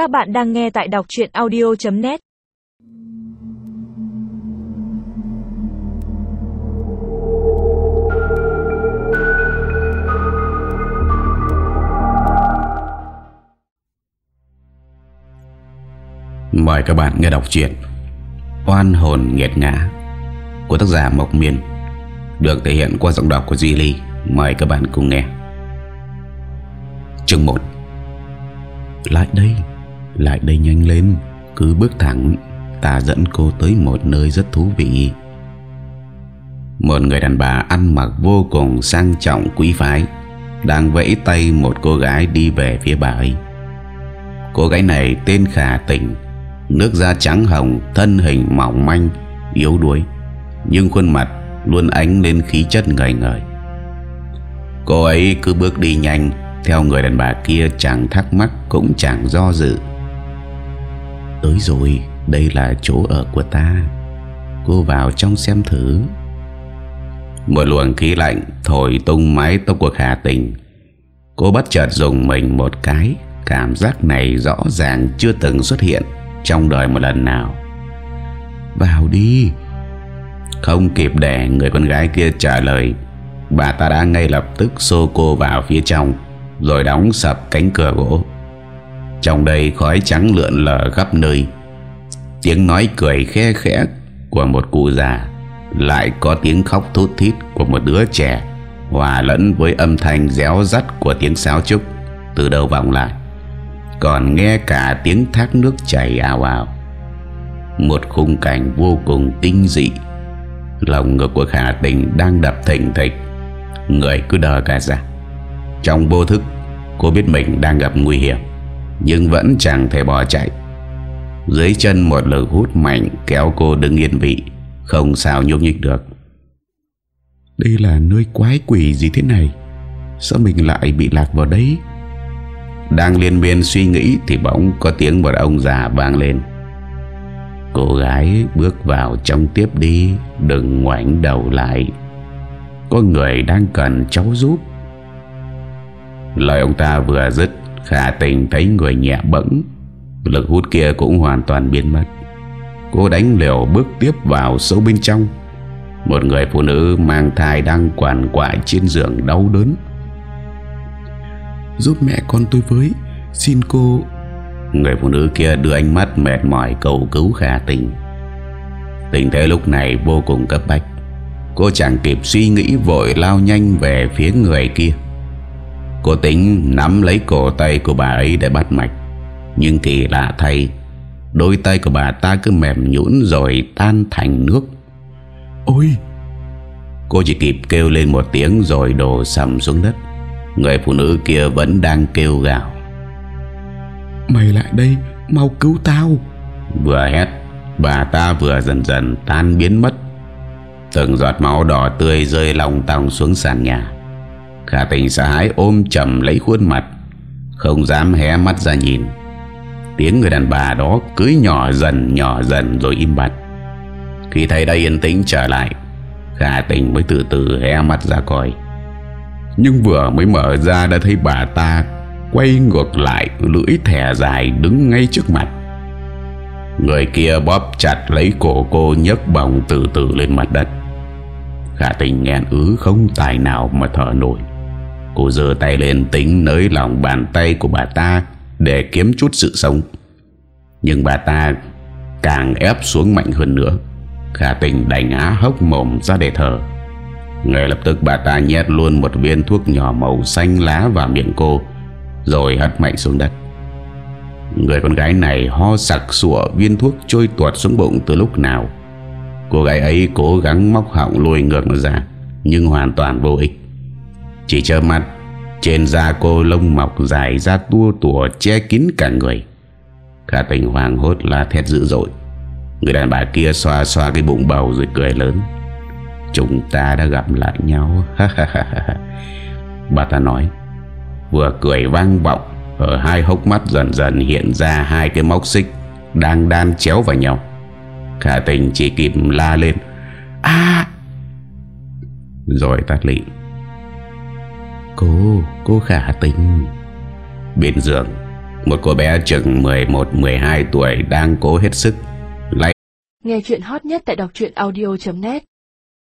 Các bạn đang nghe tại đọc chuyện audio.net Mời các bạn nghe đọc truyện Oan hồn nghiệt ngã của tác giả Mộc Miên được thể hiện qua giọng đọc của Duy Ly. Mời các bạn cùng nghe. Chương 1 Lại đây, lại đây nhanh lên, cứ bước thẳng, ta dẫn cô tới một nơi rất thú vị. Một người đàn bà ăn mặc vô cùng sang trọng quý phái đang vẫy tay một cô gái đi về phía bà ấy. Cô gái này tên Khả Tình Nước da trắng hồng Thân hình mỏng manh Yếu đuối Nhưng khuôn mặt luôn ánh lên khí chất ngời ngời Cô ấy cứ bước đi nhanh Theo người đàn bà kia chẳng thắc mắc Cũng chẳng do dự Tới rồi, Đây là chỗ ở của ta. Cô vào trong xem thử. Một luồng khí lạnh Thổi tung mái tóc của Khả Tình. Cô bất chợt dùng mình một cái. Cảm giác này rõ ràng chưa từng xuất hiện Trong đời một lần nào. Vào đi. Không kịp để người con gái kia trả lời, Bà ta đã ngay lập tức xô cô vào phía trong, Rồi đóng sập cánh cửa gỗ. Trong đây khói trắng lượn lờ khắp nơi. Tiếng nói cười khe khẽ của một cụ già Lại có tiếng khóc thút thít của một đứa trẻ, Hòa lẫn với âm thanh réo rắt của tiếng sáo trúc Từ đầu vọng lại. Còn nghe cả tiếng thác nước chảy ào ào. Một khung cảnh vô cùng tinh dị. Lòng ngực của khả tình đang đập thình thịch. Người cứ đờ cả ra. Trong vô thức, cô biết mình đang gặp nguy hiểm nhưng vẫn chẳng thể bỏ chạy. Dưới chân một lực hút mạnh kéo cô đứng yên vị không sao nhúc nhích được. Đây là nơi quái quỷ gì thế này? Sao mình lại bị lạc vào đấy? Đang liên miên suy nghĩ Thì bỗng có tiếng một ông già vang lên. Cô gái bước vào trong tiếp đi Đừng ngoảnh đầu lại. Có người đang cần cháu giúp. Lời ông ta vừa dứt Khả tình thấy người nhẹ bẫng Lực hút kia cũng hoàn toàn biến mất. Cô đánh liều bước tiếp vào sâu bên trong. Một người phụ nữ mang thai đang quằn quại trên giường đau đớn. Giúp mẹ con tôi với Xin cô. Người phụ nữ kia đưa ánh mắt mệt mỏi cầu cứu khả tình. Tình thế lúc này vô cùng cấp bách. Cô chẳng kịp suy nghĩ vội lao nhanh về phía người kia Cô tính nắm lấy cổ tay của bà ấy để bắt mạch. Nhưng kỳ lạ thay Đôi tay của bà ta cứ mềm nhũn rồi tan thành nước. Ôi! Cô chỉ kịp kêu lên một tiếng rồi đổ sầm xuống đất. Người phụ nữ kia vẫn đang kêu gào. Mày lại đây Mau cứu tao. Vừa hét Bà ta vừa dần dần tan biến mất. Từng giọt máu đỏ tươi rơi lòng tòng xuống sàn nhà Khả tình sợ hãi ôm chầm lấy khuôn mặt, Không dám hé mắt ra nhìn. Tiếng người đàn bà đó cứ nhỏ dần nhỏ dần rồi im bặt. Khi thấy đã yên tĩnh trở lại, Khả tình mới từ từ hé mắt ra coi. Nhưng vừa mới mở ra đã thấy bà ta Quay ngược lại, lưỡi thẻ dài đứng ngay trước mặt. Người kia bóp chặt lấy cổ cô nhấc bồng từ từ lên mặt đất. Khả tình nghẹn ứ không tài nào mà thở nổi. Cô dơ tay lên tính nới lòng bàn tay của bà ta Để kiếm chút sự sống. Nhưng bà ta càng ép xuống mạnh hơn nữa. Khả tình đành á hốc mồm ra để thở. Ngay lập tức bà ta nhét luôn một viên thuốc nhỏ màu xanh lá vào miệng cô, rồi hất mạnh xuống đất. Người con gái này ho sặc sụa, viên thuốc trôi tuột xuống bụng từ lúc nào. Cô gái ấy cố gắng móc họng lùi ngược nó ra, Nhưng hoàn toàn vô ích. Chỉ trơ mắt, Trên da cô lông mọc dài ra tua tủa che kín cả người. Khả tình hoàng hốt la thét dữ dội. Người đàn bà kia xoa xoa cái bụng bầu rồi cười lớn. Chúng ta đã gặp lại nhau. Bà ta nói. Vừa cười vang vọng, Ở hai hốc mắt dần dần hiện ra Hai cái móc xích Đang đan chéo vào nhau. Khả tình chỉ kịp la lên. À! Rồi tắt lị. Cô, cô khả tình. Bên giường Một cô bé chừng 11-12 tuổi Đang cố hết sức. Lấy Nghe chuyện hot nhất tại đọc audio.net